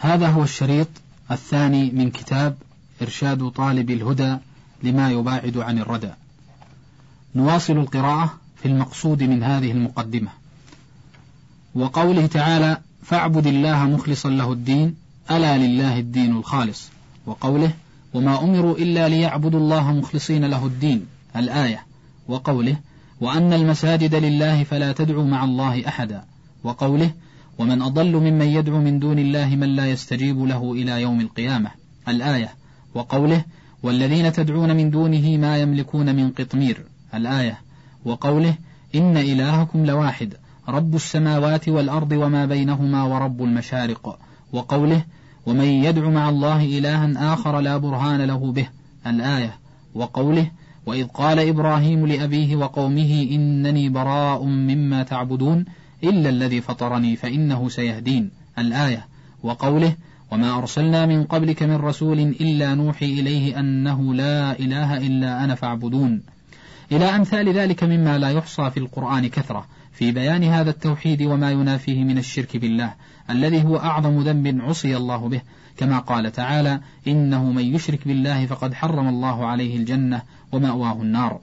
هذا هو الشريط الثاني من كتاب إرشاد طالب الهدى لما يباعد عن الردى. نواصل القراءة في المقصود من هذه المقدمة. وقوله تعالى فاعبد الله مخلصا له الدين ألا لله الدين الخالص وقوله وما أمروا إلا ليعبدوا الله مخلصين له الدين الآية. وقوله وأن المساجد لله فلا تدعوا مع الله أحدا وقوله ومن أضل ممن يدعو من دون الله من لا يستجيب له إلى يوم القيامة. الآية وقوله والذين تدعون من دونه ما يملكون من قطمير. الآية وقوله إن إلهكم لواحد رب السماوات والأرض وما بينهما ورب المشارق. وقوله ومن يدع مع الله إلها آخر لا برهان له به. الآية وقوله وإذ قال إبراهيم لأبيه وقومه إنني براء مما تعبدون. إلا الذي فطرني فإنه سيهدين. الآية وقوله وما أرسلنا من قبلك من رسول إلا نوحي إليه أنه لا إله إلا أنا فاعبدون. إلى أمثال ذلك مما لا يحصى في القرآن كثرة. في بيان هذا التوحيد وما ينافيه من الشرك بالله الذي هو أعظم ذنب عصي الله به. كما قال تعالى إنه من يشرك بالله فقد حرم الله عليه الجنة ومأواه النار.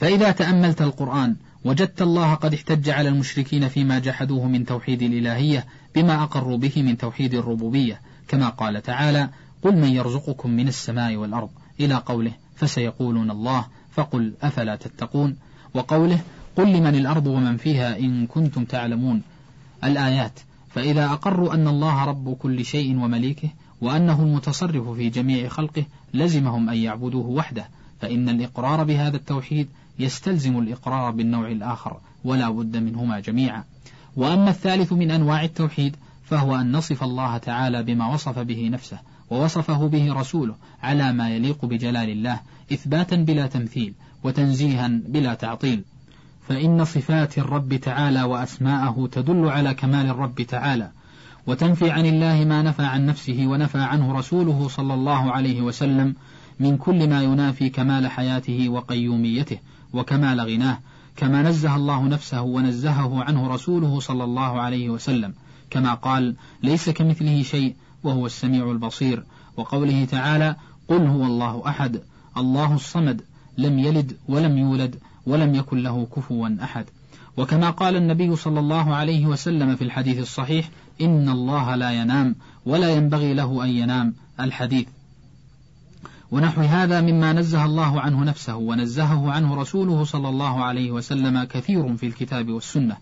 فإذا تأملت القرآن وجدت الله قد احتج على المشركين فيما جحدوه من توحيد الإلهية بما أقروا به من توحيد الربوبية. كما قال تعالى قل من يرزقكم من السماء والأرض إلى قوله فسيقولون الله فقل أفلا تتقون. وقوله قل لمن الأرض ومن فيها إن كنتم تعلمون. الآيات فإذا أقروا أن الله رب كل شيء ومليكه وأنه المتصرف في جميع خلقه لزمهم أن يعبدوه وحده فإن الإقرار بهذا التوحيد يستلزم الإقرار بالنوع الآخر ولا بد منهما جميعا. وأما الثالث من أنواع التوحيد فهو أن نصف الله تعالى بما وصف به نفسه ووصفه به رسوله على ما يليق بجلال الله إثباتا بلا تمثيل وتنزيها بلا تعطيل. فإن صفات الرب تعالى وأسماءه تدل على كمال الرب تعالى وتنفي عن الله ما نفى عن نفسه ونفى عنه رسوله صلى الله عليه وسلم من كل ما ينافي كمال حياته وقيوميته. وكمال غناه كما نزه الله نفسه ونزهه عنه رسوله صلى الله عليه وسلم كما قال ليس كمثله شيء وهو السميع البصير وقوله تعالى قل هو الله أحد الله الصمد لم يلد ولم يولد ولم يكن له كفوا أحد وكما قال النبي صلى الله عليه وسلم في الحديث الصحيح إن الله لا ينام ولا ينبغي له أن ينام الحديث. ونحو هذا مما نزه الله عنه نفسه ونزهه عنه رسوله صلى الله عليه وسلم كثير في الكتاب والسنة.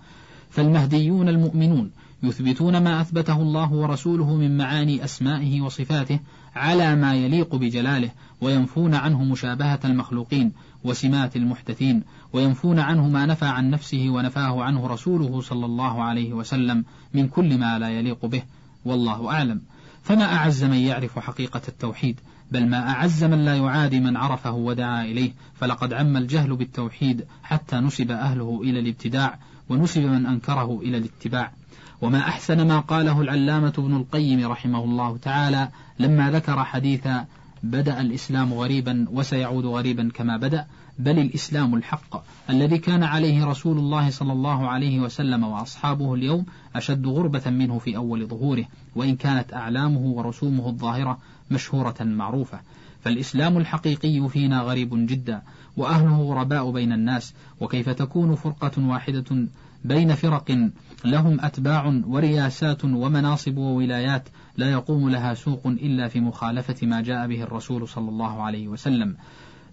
فالمهديون المؤمنون يثبتون ما أثبته الله ورسوله من معاني أسمائه وصفاته على ما يليق بجلاله وينفون عنه مشابهة المخلوقين وسمات المحدثين وينفون عنه ما نفى عن نفسه ونفاه عنه رسوله صلى الله عليه وسلم من كل ما لا يليق به والله أعلم. فما أعز من يعرف حقيقة التوحيد؟ بل ما أعز من لا يعادي من عرفه ودعا إليه فلقد عم الجهل بالتوحيد حتى نسب أهله إلى الابتداع ونسب من أنكره إلى الاتباع. وما أحسن ما قاله العلامة ابن القيم رحمه الله تعالى لما ذكر حديث بدأ الإسلام غريبا وسيعود غريبا كما بدأ بل الإسلام الحق الذي كان عليه رسول الله صلى الله عليه وسلم وأصحابه اليوم أشد غربة منه في أول ظهوره وإن كانت أعلامه ورسومه الظاهرة مشهورة معروفة. فالإسلام الحقيقي فينا غريب جدا وأهله غرباء بين الناس وكيف تكون فرقة واحدة بين فرق لهم أتباع ورياسات ومناصب وولايات لا يقوم لها سوق إلا في مخالفة ما جاء به الرسول صلى الله عليه وسلم.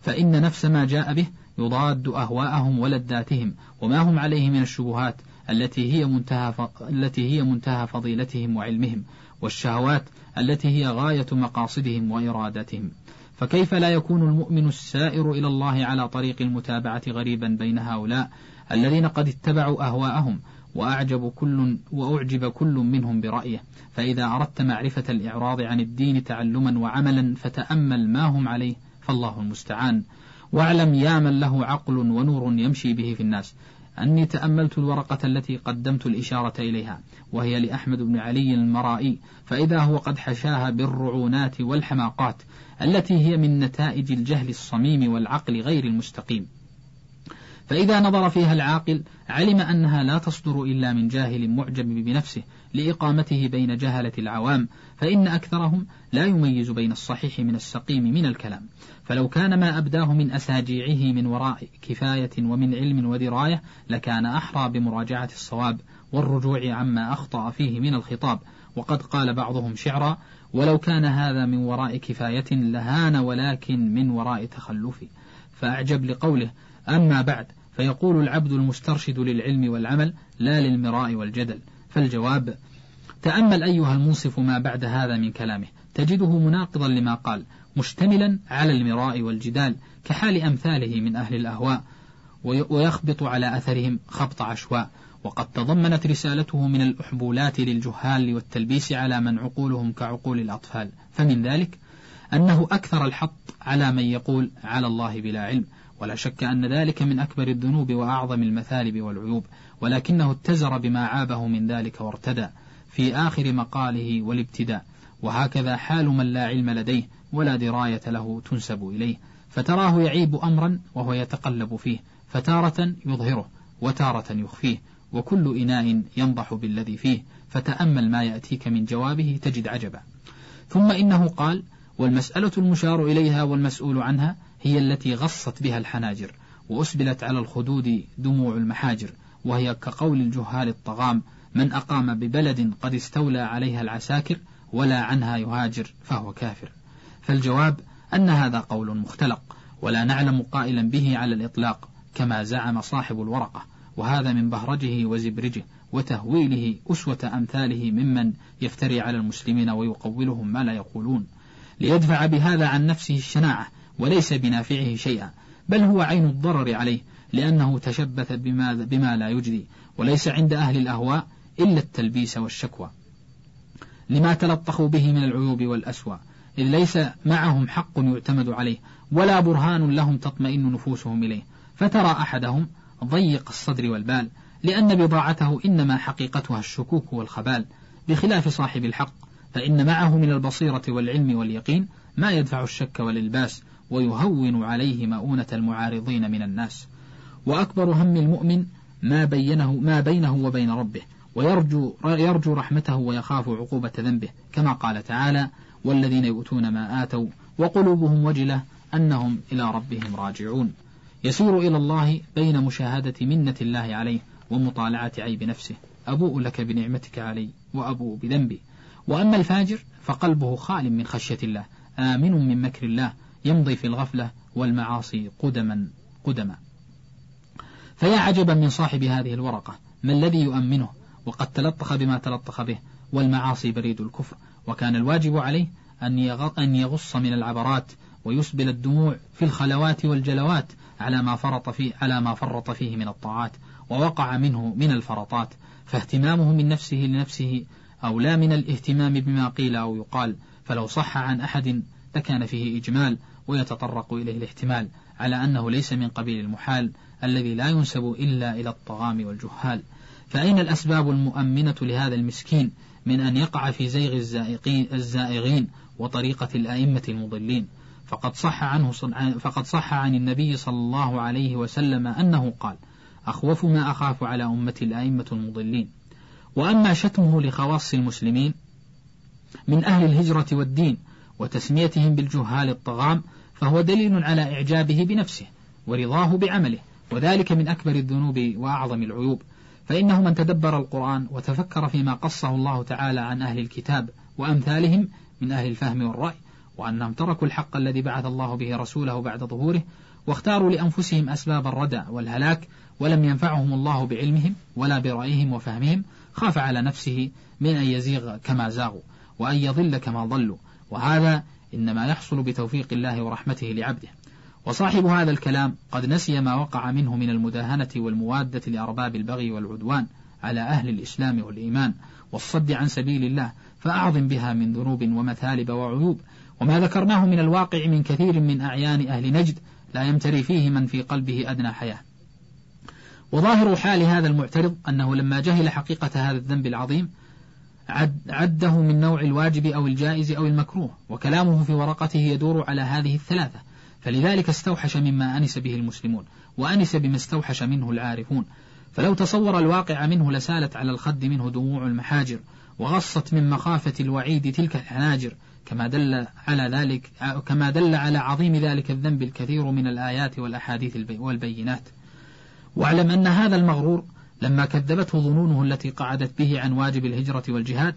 فإن نفس ما جاء به يضاد أهواءهم ولذاتهم وما هم عليه من الشبهات التي هي منتهى التي هي منتهى فضيلتهم وعلمهم والشهوات التي هي غاية مقاصدهم وإرادتهم. فكيف لا يكون المؤمن السائر إلى الله على طريق المتابعة غريبا بين هؤلاء الذين قد اتبعوا أهواءهم وأعجب كل وأعجب كل منهم برأيه؟ فإذا أردت معرفة الإعراض عن الدين تعلما وعملا فتأمل ما هم عليه فالله المستعان. واعلم يا من له عقل ونور يمشي به في الناس. أني تأملت الورقة التي قدمت الإشارة إليها وهي لأحمد بن علي المرائي. فإذا هو قد حشاها بالرعونات والحماقات التي هي من نتائج الجهل الصميم والعقل غير المستقيم. فإذا نظر فيها العاقل علم أنها لا تصدر إلا من جاهل معجب بنفسه لإقامته بين جهلة العوام فإن أكثرهم لا يميز بين الصحيح من السقيم من الكلام. فلو كان ما أبداه من أساجيعه من وراء كفاية ومن علم ودراية لكان أحرى بمراجعة الصواب والرجوع عما أخطأ فيه من الخطاب. وقد قال بعضهم شعرا ولو كان هذا من وراء كفاية لهان ولكن من وراء تخلف فأعجب لقوله أما بعد فيقول العبد المسترشد للعلم والعمل لا للمراء والجدل فالجواب تأمل أيها المنصف ما بعد هذا من كلامه. تجده مناقضا لما قال مشتملا على المراء والجدال كحال أمثاله من أهل الأهواء ويخبط على أثرهم خبط عشواء. وقد تضمنت رسالته من الأحبولات للجهال والتلبيس على من عقولهم كعقول الأطفال. فمن ذلك أنه أكثر الحط على من يقول على الله بلا علم. ولا شك أن ذلك من أكبر الذنوب وأعظم المثالب والعيوب. ولكنه اتزر بما عابه من ذلك وارتدى. في آخر مقاله والابتداء وهكذا حال من لا علم لديه ولا دراية له تنسب إليه. فتراه يعيب أمرا وهو يتقلب فيه فتارة يظهره وتارة يخفيه وكل إناء ينضح بالذي فيه فتأمل ما يأتيك من جوابه تجد عجبا. ثم إنه قال والمسألة المشار إليها والمسؤول عنها هي التي غصت بها الحناجر وأسبلت على الخدود دموع المحاجر وهي كقول الجهال الطغام من أقام ببلد قد استولى عليها العساكر ولا عنها يهاجر فهو كافر. فالجواب أن هذا قول مختلق ولا نعلم قائلا به على الإطلاق كما زعم صاحب الورقة وهذا من بهرجه وزبرجه وتهويله أسوة أمثاله ممن يفتري على المسلمين ويقولهم ما لا يقولون. ليدفع بهذا عن نفسه الشناعة وليس بنافعه شيئا بل هو عين الضرر عليه لأنه تشبث بما, بما لا يجدي وليس عند أهل الأهواء إلا التلبيس والشكوى لما تلطخوا به من العيوب والأسوأ إذ ليس معهم حق يعتمد عليه ولا برهان لهم تطمئن نفوسهم إليه. فترى أحدهم ضيق الصدر والبال لأن بضاعته إنما حقيقتها الشكوك والخبال. بخلاف صاحب الحق فإن معه من البصيرة والعلم واليقين ما يدفع الشك والإلباس ويهون عليه مؤونة المعارضين من الناس. وأكبر هم المؤمن ما بينه ما بينه وبين ربه ويرجو يرجو رحمته ويخاف عقوبة ذنبه كما قال تعالى والذين يؤتون ما آتوا وقلوبهم وجلة أنهم إلى ربهم راجعون يسير إلى الله بين مشاهدة منة الله عليه ومطالعة عيب نفسه. أبوء لك بنعمتك علي وأبوء بذنبي وأما الفاجر فقلبه خال من خشية الله آمن من مكر الله يمضي في الغفلة والمعاصي قدما قدما. فيا عجبا من صاحب هذه الورقة ما الذي يؤمنه وقد تلطخ بما تلطخ به والمعاصي بريد الكفر. وكان الواجب عليه أن يغص من العبرات ويسبل الدموع في الخلوات والجلوات على ما فرط فيه على ما فرط فيه من الطاعات ووقع منه من الفرطات. فاهتمامه من نفسه لنفسه أولى من الاهتمام بما قيل أو يقال فلو صح عن أحد لكان فيه إجمال ويتطرق إليه الاحتمال على أنه ليس من قبيل المحال الذي لا ينسب إلا إلى الطغام والجهال. فأين الأسباب المؤمنة لهذا المسكين من أن يقع في زيغ الزائغين وطريقة الأئمة المضلين؟ فقد صح عنه فقد صح عن النبي صلى الله عليه وسلم أنه قال أخوف ما أخاف على أمتي الأئمة المضلين. وأما شتمه لخواص المسلمين من أهل الهجرة والدين وتسميتهم بالجهال الطغام فهو دليل على إعجابه بنفسه ورضاه بعمله وذلك من أكبر الذنوب وأعظم العيوب. فإنه من تدبر القرآن وتفكر فيما قصه الله تعالى عن أهل الكتاب وأمثالهم من أهل الفهم والرأي وأنهم تركوا الحق الذي بعث الله به رسوله بعد ظهوره واختاروا لأنفسهم أسباب الردى والهلاك ولم ينفعهم الله بعلمهم ولا برأيهم وفهمهم خاف على نفسه من أن يزيغ كما زاغوا وأن يضل كما ضلوا وهذا إنما يحصل بتوفيق الله ورحمته لعبده. وصاحب هذا الكلام قد نسي ما وقع منه من المداهنة والموادة لأرباب البغي والعدوان على أهل الإسلام والإيمان والصد عن سبيل الله فأعظم بها من ذنوب ومثالب وعيوب. وما ذكرناه من الواقع من كثير من أعيان أهل نجد لا يمتري فيه من في قلبه أدنى حياة. وظاهر حال هذا المعترض أنه لما جهل حقيقة هذا الذنب العظيم عد عده من نوع الواجب أو الجائز أو المكروه وكلامه في ورقته يدور على هذه الثلاثة. فلذلك استوحش مما أنس به المسلمون وأنس بما استوحش منه العارفون. فلو تصور الواقع منه لسالت على الخد منه دموع المحاجر وغصت من مخافة الوعيد تلك الحناجر كما دل على ذلك كما دل على عظيم ذلك الذنب الكثير من الآيات والأحاديث والبينات. واعلم أن هذا المغرور لما كذبته ظنونه التي قعدت به عن واجب الهجرة والجهاد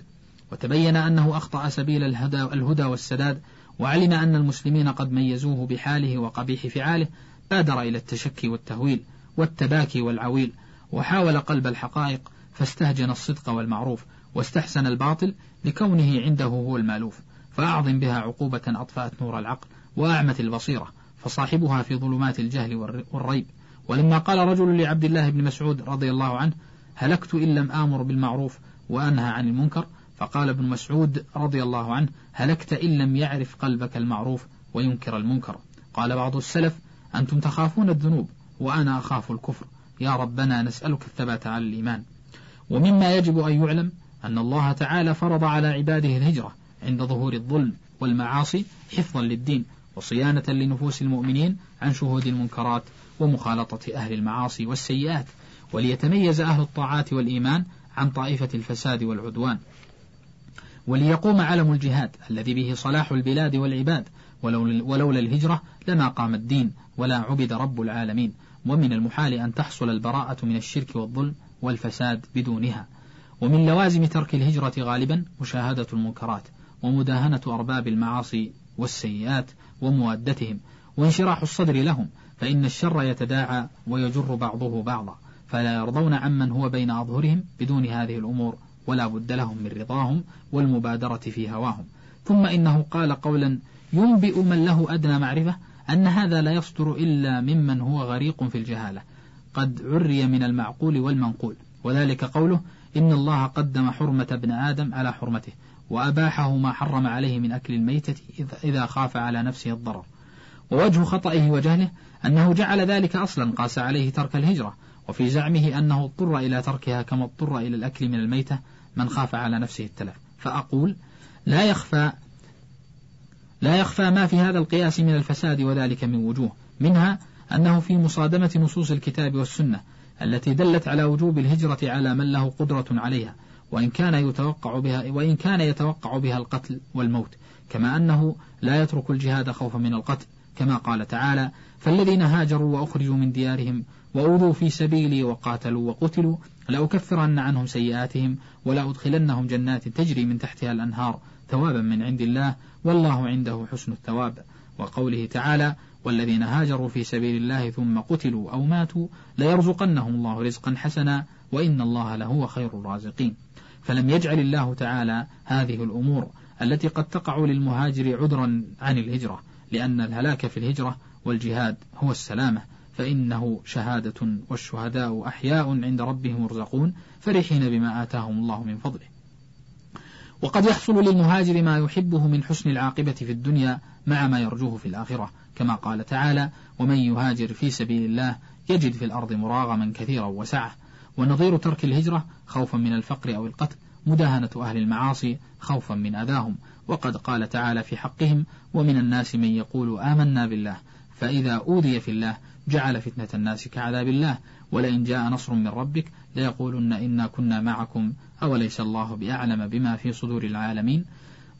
وتبين أنه أخطأ سبيل الهدى, الهدى والسداد وعلم أن المسلمين قد ميزوه بحاله وقبيح فعاله بادر إلى التشكي والتهويل والتباكي والعويل وحاول قلب الحقائق فاستهجن الصدق والمعروف واستحسن الباطل لكونه عنده هو المألوف فأعظم بها عقوبة أطفأت نور العقل وأعمت البصيرة فصاحبها في ظلمات الجهل والريب. ولما قال رجل لعبد الله بن مسعود رضي الله عنه هلكت إن لم آمر بالمعروف وأنهى عن المنكر فقال ابن مسعود رضي الله عنه هلكت إن لم يعرف قلبك المعروف وينكر المنكر. قال بعض السلف أنتم تخافون الذنوب وأنا أخاف الكفر. يا ربنا نسألك الثبات على الإيمان. ومما يجب أن يعلم أن الله تعالى فرض على عباده الهجرة عند ظهور الظلم والمعاصي حفظا للدين وصيانة لنفوس المؤمنين عن شهود المنكرات ومخالطة أهل المعاصي والسيئات. وليتميز أهل الطاعات والإيمان عن طائفة الفساد والعدوان. وليقوم علم الجهاد الذي به صلاح البلاد والعباد ولولا الهجرة لما قام الدين ولا عبد رب العالمين. ومن المحال أن تحصل البراءة من الشرك والظلم والفساد بدونها. ومن لوازم ترك الهجرة غالبا مشاهدة المنكرات ومداهنة أرباب المعاصي والسيئات وموادتهم وانشراح الصدر لهم فإن الشر يتداعى ويجر بعضه بعضا. فلا يرضون عمن هو بين أظهرهم بدون هذه الأمور ولا بد لهم من رضاهم والمبادرة في هواهم. ثم إنه قال قولا ينبئ من له أدنى معرفة أن هذا لا يصدر إلا ممن هو غريق في الجهالة. قد عري من المعقول والمنقول. وذلك قوله إن الله قدم حرمة ابن آدم على حرمته وأباحه ما حرم عليه من أكل الميتة إذا خاف على نفسه الضرر. ووجه خطئه وجهله أنه جعل ذلك أصلا قاس عليه ترك الهجرة وفي زعمه أنه اضطر إلى تركها كما اضطر إلى الأكل من الميتة من خاف على نفسه التلف. فأقول لا يخفى لا يخفى ما في هذا القياس من الفساد وذلك من وجوه منها أنه في مصادمة نصوص الكتاب والسنة التي دلت على وجوب الهجرة على من له قدرة عليها وإن كان يتوقع بها وإن كان يتوقع بها القتل والموت كما أنه لا يترك الجهاد خوفا من القتل كما قال تعالى فالذين هاجروا وأخرجوا من ديارهم وأوذوا في سبيلي وقاتلوا وقتلوا لأكفرن عنهم سيئاتهم ولأدخلنهم جنات تجري من تحتها الأنهار ثوابا من عند الله والله عنده حسن الثواب. وقوله تعالى والذين هاجروا في سبيل الله ثم قتلوا أو ماتوا ليرزقنهم الله رزقا حسنا وإن الله لهو خير الرازقين. فلم يجعل الله تعالى هذه الأمور التي قد تقع للمهاجر عذرا عن الهجرة لأن الهلاك في الهجرة والجهاد هو السلامة. فإنه شهادة والشهداء أحياء عند ربهم يرزقون فرحين بما آتاهم الله من فضله. وقد يحصل للمهاجر ما يحبه من حسن العاقبة في الدنيا مع ما يرجوه في الآخرة كما قال تعالى ومن يهاجر في سبيل الله يجد في الأرض مراغما كثيرا وسعة ونظير ترك الهجرة خوفا من الفقر أو القتل مداهنة أهل المعاصي خوفا من أذاهم وقد قال تعالى في حقهم ومن الناس من يقول آمنا بالله فإذا أوذي في الله جعل فتنة الناس كعذاب الله ولئن جاء نصر من ربك ليقولن إنا كنا معكم أوليس الله بأعلم بما في صدور العالمين؟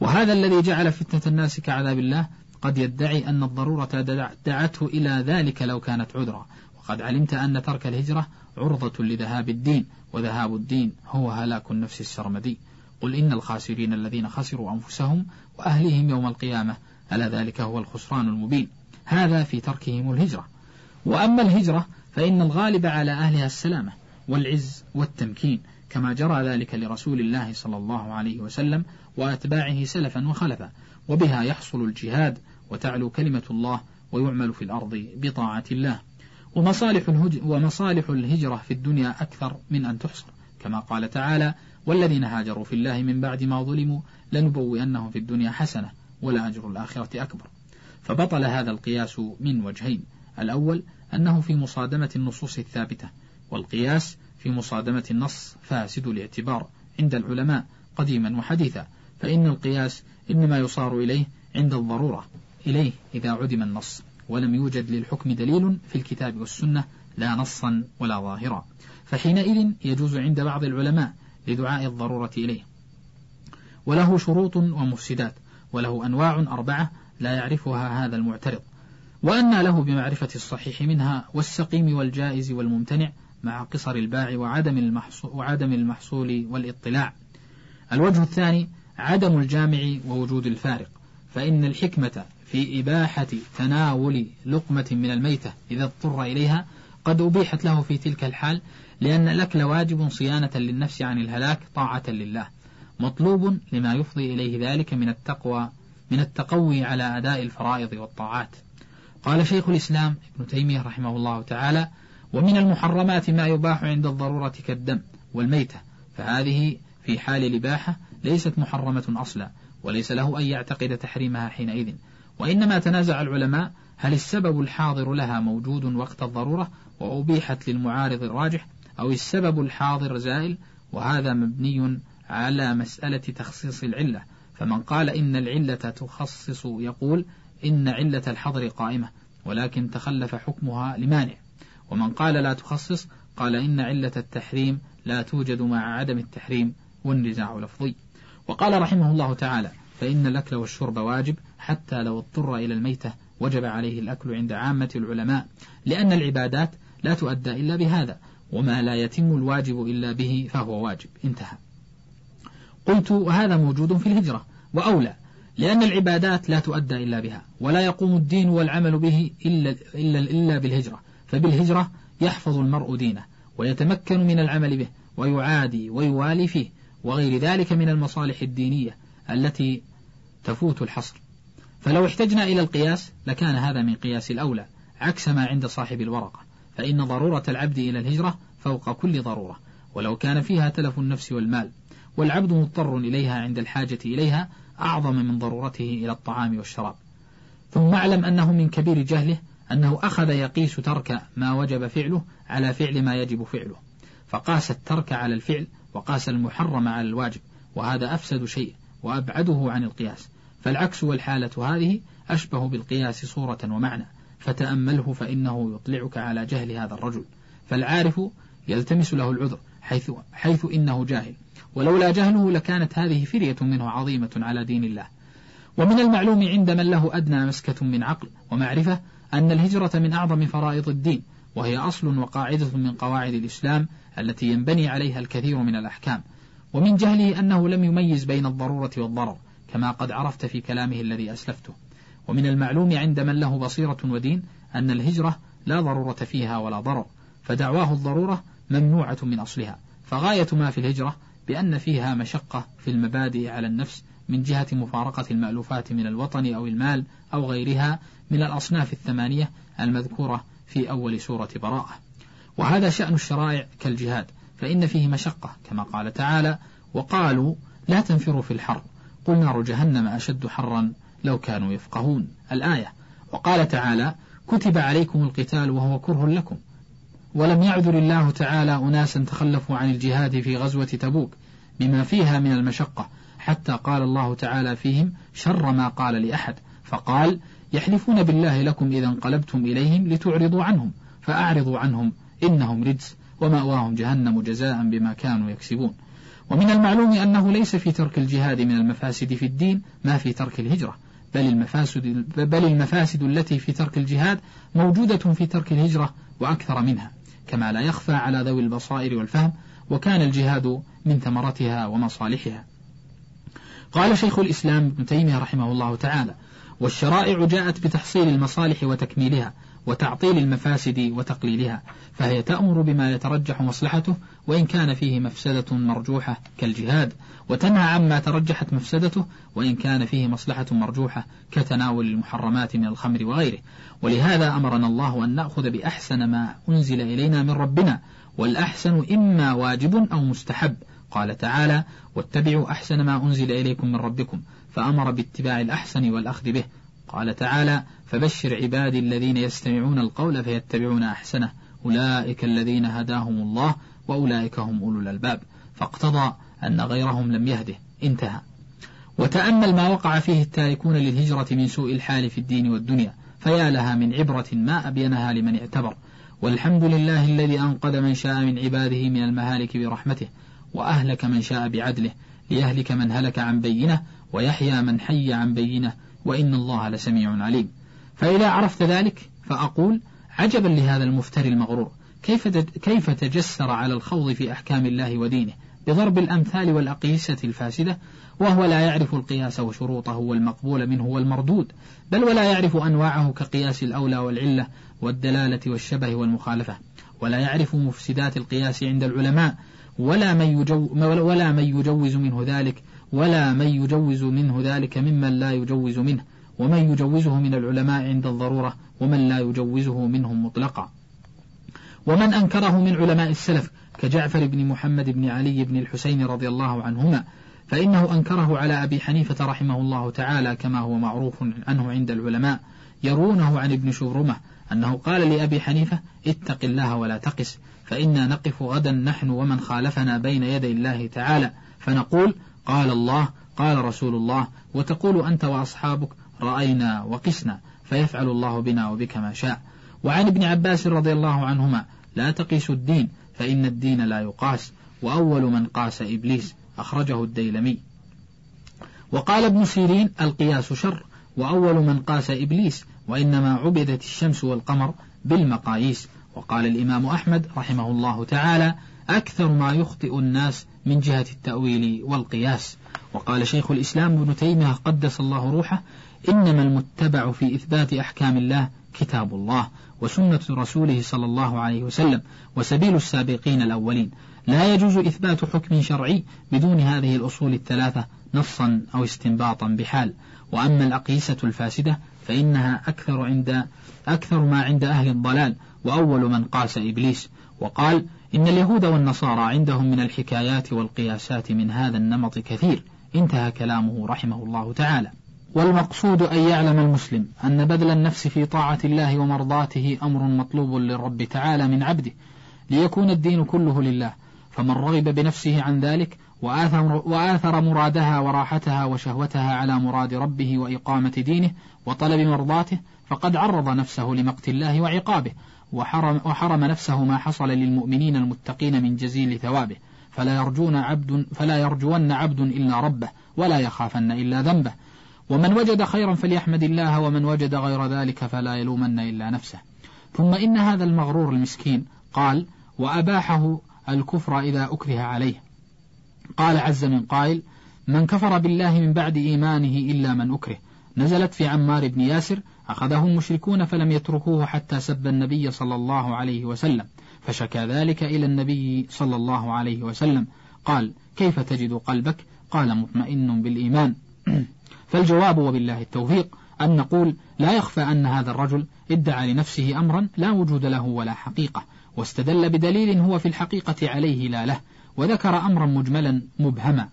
وهذا الذي جعل فتنة الناس كعذاب الله قد يدعي أن الضرورة دعته إلى ذلك لو كانت عذرا. وقد علمت أن ترك الهجرة عرضة لذهاب الدين وذهاب الدين هو هلاك النفس السرمدي. قل إن الخاسرين الذين خسروا أنفسهم وأهليهم يوم القيامة ألا ذلك هو الخسران المبين؟ هذا في تركهم الهجرة. وأما الهجرة فإن الغالب على أهلها السلامة والعز والتمكين كما جرى ذلك لرسول الله صلى الله عليه وسلم وأتباعه سلفا وخلفا وبها يحصل الجهاد وتعلو كلمة الله ويعمل في الأرض بطاعة الله. ومصالح, الهج ومصالح الهجرة في الدنيا أكثر من أن تحصر كما قال تعالى والذين هاجروا في الله من بعد ما ظلموا لنبوئنهم في الدنيا حسنة ولأجر الآخرة أكبر فبطل هذا القياس من وجهين الأول أنه في مصادمة النصوص الثابتة والقياس في مصادمة النص فاسد الاعتبار عند العلماء قديما وحديثا فإن القياس إنما يصار إليه عند الضرورة إليه إذا عدم النص ولم يوجد للحكم دليل في الكتاب والسنة لا نصا ولا ظاهرا. فحينئذ يجوز عند بعض العلماء لدعاء الضرورة إليه. وله شروط ومفسدات وله أنواع أربعة لا يعرفها هذا المعترض. وأن له بمعرفة الصحيح منها والسقيم والجائز والممتنع مع قصر الباع وعدم المحصول, وعدم المحصول والاطلاع. الوجه الثاني عدم الجامع ووجود الفارق فإن الحكمة في إباحة تناول لقمة من الميتة إذا اضطر إليها قد أبيحت له في تلك الحال لأن الأكل واجب صيانة للنفس عن الهلاك طاعة لله. مطلوب لما يفضي إليه ذلك من التقوى من التقوي على أداء الفرائض والطاعات. قال شيخ الإسلام ابن تيمية رحمه الله تعالى ومن المحرمات ما يباح عند الضرورة كالدم والميتة فهذه في حال الإباحة ليست محرمة أصلا وليس له أن يعتقد تحريمها حينئذ. وإنما تنازع العلماء هل السبب الحاضر لها موجود وقت الضرورة وأبيحت للمعارض الراجح أو السبب الحاضر زائل وهذا مبني على مسألة تخصيص العلة. فمن قال إن العلة تخصص يقول إن علة الحظر قائمة ولكن تخلف حكمها لمانع. ومن قال لا تخصص قال إن علة التحريم لا توجد مع عدم التحريم والنزاع لفظي. وقال رحمه الله تعالى فإن الأكل والشرب واجب حتى لو اضطر إلى الميتة وجب عليه الأكل عند عامة العلماء لأن العبادات لا تؤدى إلا بهذا وما لا يتم الواجب إلا به فهو واجب. انتهى. قلت وهذا موجود في الهجرة وأولى لأن العبادات لا تؤدى إلا بها ولا يقوم الدين والعمل به إلا, إلا, إلا بالهجرة. فبالهجرة يحفظ المرء دينه ويتمكن من العمل به ويعادي ويوالي فيه وغير ذلك من المصالح الدينية التي تفوت الحصر. فلو احتجنا إلى القياس لكان هذا من قياس الأولى عكس ما عند صاحب الورقة. فإن ضرورة العبد إلى الهجرة فوق كل ضرورة ولو كان فيها تلف النفس والمال والعبد مضطر إليها عند الحاجة إليها أعظم من ضرورته إلى الطعام والشراب. ثم اعلم أنه من كبير جهله أنه أخذ يقيس ترك ما وجب فعله على فعل ما يجب فعله. فقاس الترك على الفعل وقاس المحرم على الواجب وهذا أفسد شيء وأبعده عن القياس. فالعكس والحالة هذه أشبه بالقياس صورة ومعنى فتأمله فإنه يطلعك على جهل هذا الرجل. فالعارف يلتمس له العذر حيث, حيث إنه جاهل. ولولا جهله لكانت هذه فرية منه عظيمة على دين الله. ومن المعلوم عند من له أدنى مسكة من عقل ومعرفة أن الهجرة من أعظم فرائض الدين وهي أصل وقاعدة من قواعد الإسلام التي ينبني عليها الكثير من الأحكام. ومن جهله أنه لم يميز بين الضرورة والضرر كما قد عرفت في كلامه الذي أسلفته. ومن المعلوم عند من له بصيرة ودين أن الهجرة لا ضرورة فيها ولا ضرر فدعواه الضرورة ممنوعة من أصلها. فغاية ما في الهجرة بأن فيها مشقة في المبادئ على النفس من جهة مفارقة المألوفات من الوطن أو المال أو غيرها من الأصناف الثمانية المذكورة في أول سورة براءة. وهذا شأن الشرائع كالجهاد فإن فيه مشقة كما قال تعالى وقالوا لا تنفروا في الحر قل نار جهنم أشد حرا لو كانوا يفقهون. الآية وقال تعالى كتب عليكم القتال وهو كره لكم ولم يعذر الله تعالى أناسا تخلفوا عن الجهاد في غزوة تبوك بما فيها من المشقة حتى قال الله تعالى فيهم شر ما قال لأحد فقال يحلفون بالله لكم إذا انقلبتم إليهم لتعرضوا عنهم فأعرضوا عنهم إنهم رجس ومأواهم جهنم جزاء بما كانوا يكسبون. ومن المعلوم أنه ليس في ترك الجهاد من المفاسد في الدين ما في ترك الهجرة بل المفاسد, بل المفاسد التي في ترك الجهاد موجودة في ترك الهجرة وأكثر منها كما لا يخفى على ذوي البصائر والفهم وكان الجهاد من ثمرتها ومصالحها. قال شيخ الإسلام ابن تيمية رحمه الله تعالى والشرائع جاءت بتحصيل المصالح وتكميلها وتعطيل المفاسد وتقليلها فهي تأمر بما يترجح مصلحته وإن كان فيه مفسدة مرجوحة كالجهاد وتنهى عما ترجحت مفسدته وإن كان فيه مصلحة مرجوحة كتناول المحرمات من الخمر وغيره. ولهذا أمرنا الله أن نأخذ بأحسن ما أنزل إلينا من ربنا والأحسن إما واجب أو مستحب. قال تعالى واتبعوا أحسن ما أنزل إليكم من ربكم فأمر باتباع الأحسن والأخذ به. قال تعالى فبشر عبادي الذين يستمعون القول فيتبعون أحسنه. أولئك الذين هداهم الله وأولئك هم أولو الألباب. فاقتضى أن غيرهم لم يهده. انتهى. وتأمل ما وقع فيه التاركون للهجرة من سوء الحال في الدين والدنيا فيا لها من عبرة ما أبينها لمن اعتبر. والحمد لله الذي أنقذ من شاء من عباده من المهالك برحمته وأهلك من شاء بعدله ليهلك من هلك عن بينه ويحيى من حي عن بينه وإن الله لسميع عليم. فإذا عرفت ذلك فأقول عجبا لهذا المفتري المغرور. كيف كيف تجسر على الخوض في أحكام الله ودينه بضرب الأمثال والأقيسة الفاسدة؟ وهو لا يعرف القياس وشروطه والمقبول منه والمردود بل ولا يعرف أنواعه كقياس الأولى والعلة والدلالة والشبه والمخالفة. ولا يعرف مفسدات القياس عند العلماء. ولا من, يجو ولا من يجوز منه ذلك. ولا من يجوز منه ذلك ممن لا يجوز منه. ومن يجوزه من العلماء عند الضرورة. ومن لا يجوزه منهم مطلقا. ومن أنكره من علماء السلف كجعفر بن محمد بن علي بن الحسين رضي الله عنهما فإنه أنكره على أبي حنيفة رحمه الله تعالى كما هو معروف عنه عند العلماء يرونه عن ابن شبرمة أنه قال لأبي حنيفة اتق الله ولا تقس فإنا نقف غدا نحن ومن خالفنا بين يدي الله تعالى. فنقول قال الله قال رسول الله وتقول أنت وأصحابك رأينا وقسنا فيفعل الله بنا وبك ما شاء. وعن ابن عباس رضي الله عنهما لا تقيسوا الدين فإن الدين لا يقاس وأول من قاس إبليس أخرجه الديلمي. وقال ابن سيرين القياس شر وأول من قاس إبليس وإنما عبدت الشمس والقمر بالمقاييس. وقال الإمام أحمد رحمه الله تعالى أكثر ما يخطئ الناس من جهة التأويل والقياس. وقال شيخ الإسلام ابن تيمية قدس الله روحه إنما المتبع في إثبات أحكام الله كتاب الله وسنة رسوله صلى الله عليه وسلم وسبيل السابقين الأولين. لا يجوز إثبات حكم شرعي بدون هذه الأصول الثلاثة نصا أو استنباطا بحال. وأما الأقيسة الفاسدة فإنها أكثر عند أكثر ما عند أهل الضلال وأول من قاس إبليس. وقال إن اليهود والنصارى عندهم من الحكايات والقياسات من هذا النمط كثير. انتهى كلامه رحمه الله تعالى. والمقصود أن يعلم المسلم أن بذل النفس في طاعة الله ومرضاته أمر مطلوب للرب تعالى من عبده ليكون الدين كله لله. فمن رغب بنفسه عن ذلك وآثر, وآثر مرادها وراحتها وشهوتها على مراد ربه وإقامة دينه وطلب مرضاته فقد عرض نفسه لمقت الله وعقابه وحرم, وحرم نفسه ما حصل للمؤمنين المتقين من جزيل ثوابه. فلا يرجون عبد فلا يرجون عبد إلا ربه ولا يخافن إلا ذنبه. ومن وجد خيرا فليحمد الله ومن وجد غير ذلك فلا يلومن إلا نفسه. ثم إن هذا المغرور المسكين قال وأباحه الكفر إذا أكره عليه قال عز من قائل من كفر بالله من بعد إيمانه إلا من أكره. نزلت في عمار بن ياسر أخذه المشركون فلم يتركوه حتى سب النبي صلى الله عليه وسلم. فشكى ذلك إلى النبي صلى الله عليه وسلم. قال كيف تجد قلبك؟ قال مطمئن بالإيمان. فالجواب وبالله التوفيق أن نقول لا يخفى أن هذا الرجل ادعى لنفسه أمرا لا وجود له ولا حقيقة واستدل بدليل هو في الحقيقة عليه لا له. وذكر أمرا مجملا مبهما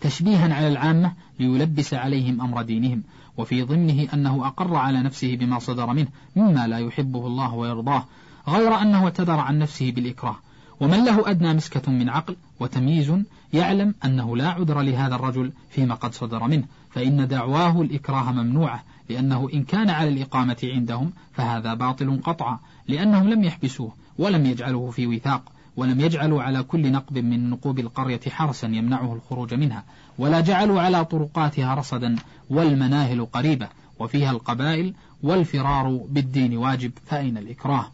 تشبيها على العامة ليلبس عليهم أمر دينهم وفي ضمنه أنه أقر على نفسه بما صدر منه مما لا يحبه الله ويرضاه غير أنه اعتذر عن نفسه بالإكراه. ومن له أدنى مسكة من عقل وتمييز يعلم أنه لا عذر لهذا الرجل فيما قد صدر منه فإن دعواه الإكراه ممنوعة لأنه إن كان على الإقامة عندهم فهذا باطل قطعا لأنهم لم يحبسوه ولم يجعلوه في وثاق. ولم يجعلوا على كل نقب من نقوب القرية حرسا يمنعه الخروج منها ولا جعلوا على طرقاتها رصدا والمناهل قريبة وفيها القبائل والفرار بالدين واجب فأين الإكراه؟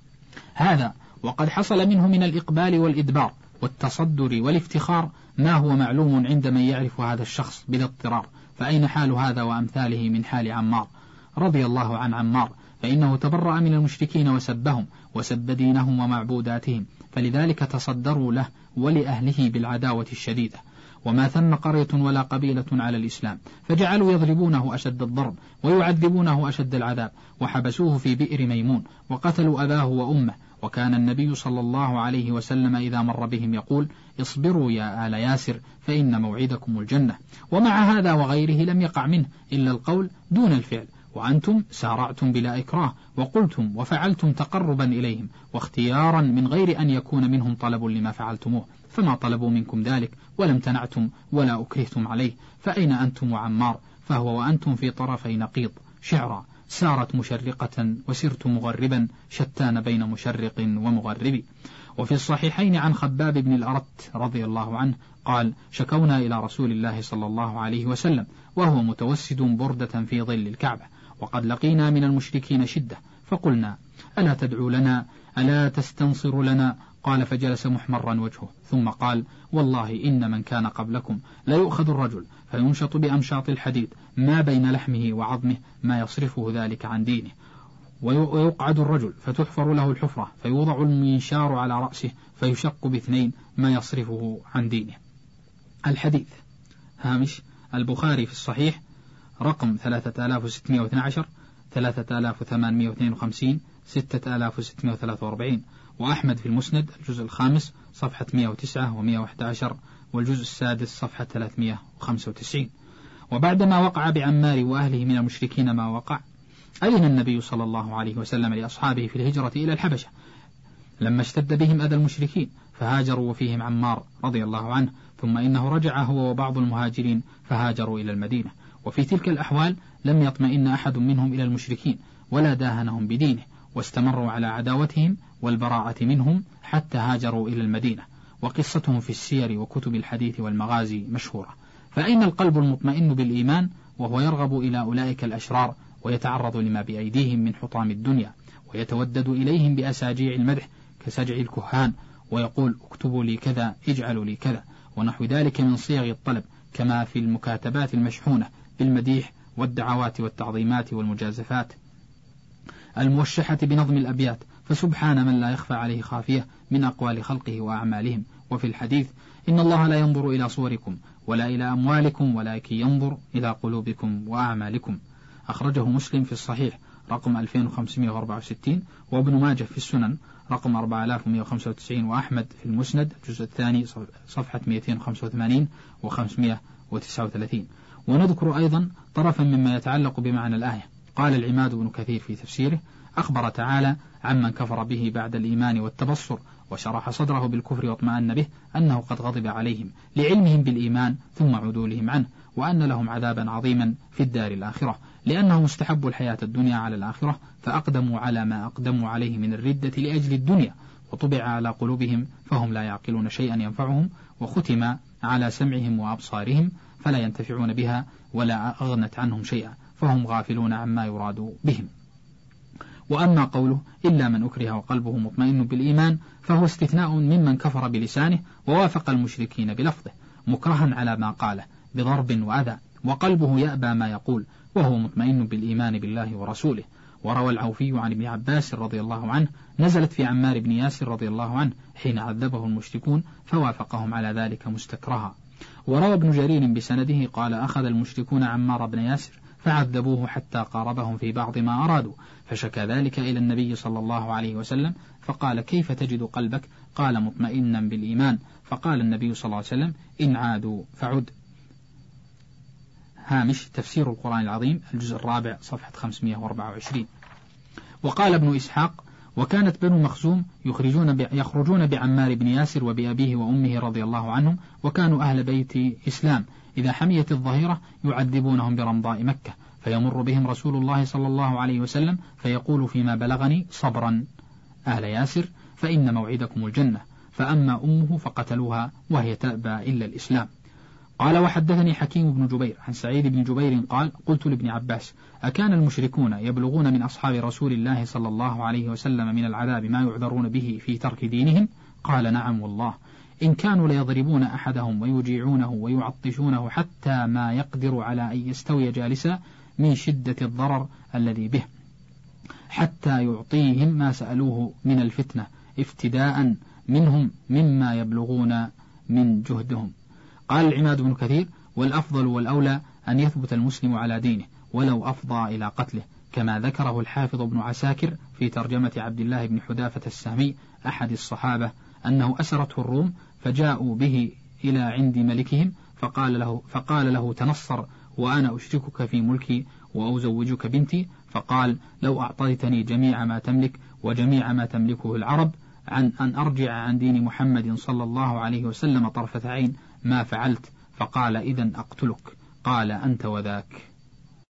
هذا وقد حصل منه من الإقبال والإدبار والتصدر والافتخار ما هو معلوم عند من يعرف هذا الشخص بلا اضطرار فأين حال هذا وأمثاله من حال عمار؟ رضي الله عن عمار فإنه تبرأ من المشركين وسبهم وسب دينهم ومعبوداتهم فلذلك تصدروا له ولأهله بالعداوة الشديدة. وما ثم قرية ولا قبيلة على الإسلام. فجعلوا يضربونه أشد الضرب ويعذبونه أشد العذاب. وحبسوه في بئر ميمون وقتلوا أباه وأمه. وكان النبي صلى الله عليه وسلم إذا مر بهم يقول اصبروا يا آل ياسر فإن موعدكم الجنة. ومع هذا وغيره لم يقع منه إلا القول دون الفعل. وأنتم سارعتم بلا إكراه وقلتم وفعلتم تقربا إليهم واختيارا من غير أن يكون منهم طلب لما فعلتموه فما طلبوا منكم ذلك ولم تنعتم ولا أكرهتم عليه فأين أنتم وعمار فهو وأنتم في طرفي نقيض. شعرا. سارت مشرقة وسرت مغربا شتان بين مشرق ومغرب. وفي الصحيحين عن خباب بن الأرت رضي الله عنه قال شكونا إلى رسول الله صلى الله عليه وسلم وهو متوسد بردة في ظل الكعبة. وقد لقينا من المشركين شدة فقلنا ألا تدعو لنا؟ ألا تستنصر لنا؟ قال فجلس محمرا وجهه ثم قال والله إن من كان قبلكم لا يؤخذ الرجل فينشط بأمشاط الحديد ما بين لحمه وعظمه ما يصرفه ذلك عن دينه. ويقعد الرجل فتحفر له الحفرة فيوضع المنشار على رأسه فيشق باثنين ما يصرفه عن دينه. الحديث هامش البخاري في الصحيح رقم 3612 3852 6643 وأحمد في المسند الجزء الخامس صفحة 109 و111 والجزء السادس صفحة 395 وبعدما وقع بعمار وأهله من المشركين ما وقع أذن النبي صلى الله عليه وسلم لأصحابه في الهجرة إلى الحبشة. لما اشتد بهم أذى المشركين فهاجروا وفيهم عمار رضي الله عنه ثم إنه رجع هو وبعض المهاجرين فهاجروا إلى المدينة. وفي تلك الأحوال لم يطمئن أحد منهم إلى المشركين ولا داهنهم بدينه واستمروا على عداوتهم والبراءة منهم حتى هاجروا إلى المدينة. وقصتهم في السير وكتب الحديث والمغازي مشهورة. فأين القلب المطمئن بالإيمان وهو يرغب إلى أولئك الأشرار ويتعرض لما بأيديهم من حطام الدنيا ويتودد إليهم بأساجيع المدح كسجع الكهان ويقول اكتبوا لي كذا اجعلوا لي كذا. ونحو ذلك من صيغ الطلب كما في المكاتبات المشحونة بالمديح والدعوات والتعظيمات والمجازفات الموشحة بنظم الأبيات فسبحان من لا يخفى عليه خافية من أقوال خلقه وأعمالهم. وفي الحديث إن الله لا ينظر إلى صوركم ولا إلى أموالكم ولكن ينظر إلى قلوبكم وأعمالكم. أخرجه مسلم في الصحيح رقم 2564 وابن ماجه في السنن رقم 4195 وأحمد في المسند الجزء الثاني صفحة 285 و500 139 ونذكر أيضا طرفا مما يتعلق بمعنى الآية. قال العماد بن كثير في تفسيره أخبر تعالى عمن كفر به بعد الإيمان والتبصر وشرح صدره بالكفر واطمأن به أنه قد غضب عليهم لعلمهم بالإيمان ثم عدولهم عنه وأن لهم عذابا عظيما في الدار الآخرة. لأنهم استحبوا الحياة الدنيا على الآخرة فأقدموا على ما أقدموا عليه من الردة لأجل الدنيا وطبع على قلوبهم فهم لا يعقلون شيئا ينفعهم وختم على سمعهم وأبصارهم فلا ينتفعون بها ولا أغنت عنهم شيئا فهم غافلون عما يراد بهم. وأما قوله إلا من أكره وقلبه مطمئن بالإيمان فهو استثناء ممن كفر بلسانه ووافق المشركين بلفظه مكرها على ما قاله بضرب وأذى وقلبه يأبى ما يقول وهو مطمئن بالإيمان بالله ورسوله. وروى العوفي عن ابن عباس رضي الله عنه نزلت في عمار بن ياسر رضي الله عنه حين عذبه المشركون فوافقهم على ذلك مستكرها. وروى ابن جرير بسنده قال أخذ المشركون عمار بن ياسر فعذبوه حتى قاربهم في بعض ما أرادوا فشكى ذلك إلى النبي صلى الله عليه وسلم فقال كيف تجد قلبك؟ قال مطمئنا بالإيمان. فقال النبي صلى الله عليه وسلم إن عادوا فعد. هامش تفسير القرآن العظيم الجزء الرابع صفحة 524 وقال ابن إسحاق وكانت بنو مخزوم يخرجون يخرجون بعمار بن ياسر وبأبيه وأمه رضي الله عنهم وكانوا أهل بيت إسلام. إذا حميت الظهيرة يعذبونهم برمضاء مكة فيمر بهم رسول الله صلى الله عليه وسلم فيقول فيما بلغني صبرا. أهل ياسر فإن موعدكم الجنة فأما أمه فقتلوها وهي تأبى إلا الإسلام. قال وحدثني حكيم بن جبير عن سعيد بن جبير قال قلت لابن عباس أكان المشركون يبلغون من أصحاب رسول الله صلى الله عليه وسلم من العذاب ما يعذرون به في ترك دينهم؟ قال نعم والله. إن كانوا ليضربون أحدهم ويجيعونه ويعطشونه حتى ما يقدر على أن يستوي جالسا من شدة الضرر الذي به حتى يعطيهم ما سألوه من الفتنة افتداء منهم مما يبلغون من جهدهم. قال العماد بن كثير والأفضل والأولى أن يثبت المسلم على دينه ولو أفضى إلى قتله كما ذكره الحافظ ابن عساكر في ترجمة عبد الله بن حذافة السهمي أحد الصحابة أنه أسرته الروم فجاءوا به إلى عند ملكهم فقال له فقال له تنصر وأنا أشركك في ملكي وأزوجك بنتي فقال لو أعطيتني جميع ما تملك وجميع ما تملكه العرب عن أن أرجع عن دين محمد صلى الله عليه وسلم طرفة عين ما فعلت فقال إذا أقتلك. قال أنت وذاك.